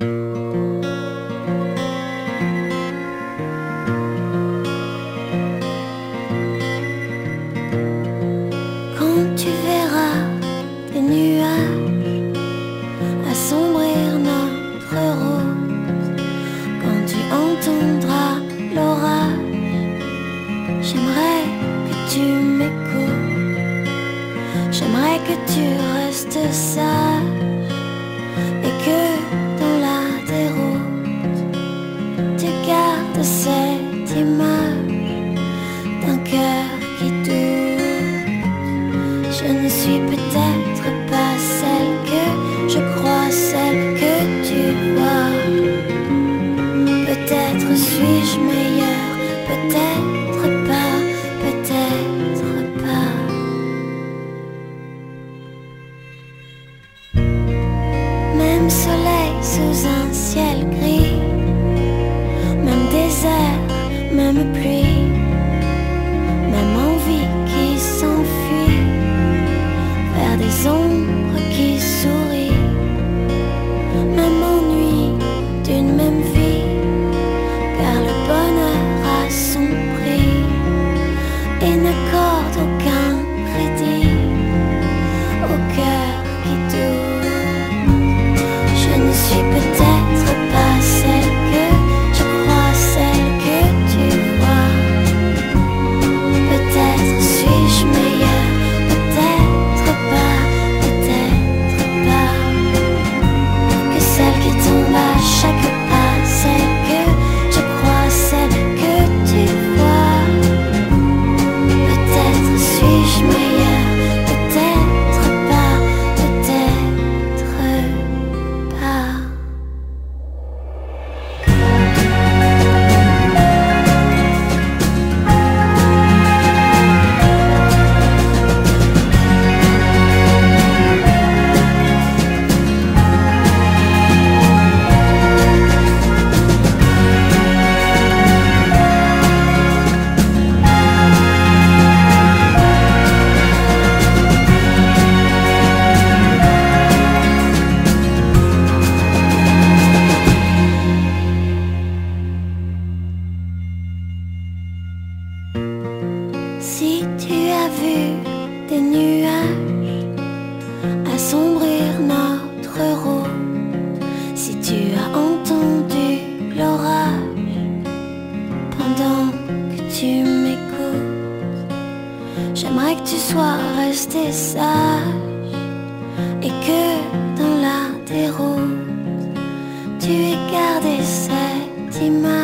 Quand tu verras tes nuages assombrir notre rose, quand tu entendras l'aura, j'aimerais que tu m'écoutes, j'aimerais que tu restes ça. Peut-être suis-je meilleur, peut-être pas, peut-être pas. Même soleil sous un ciel gris, même désert, même pluie. Si tu as vu des nuages assombrir notre route, si tu as entendu l'orage pendant que tu m'écoutes, j'aimerais que tu sois resté sage et que dans la déroute, tu aies gardé cette image.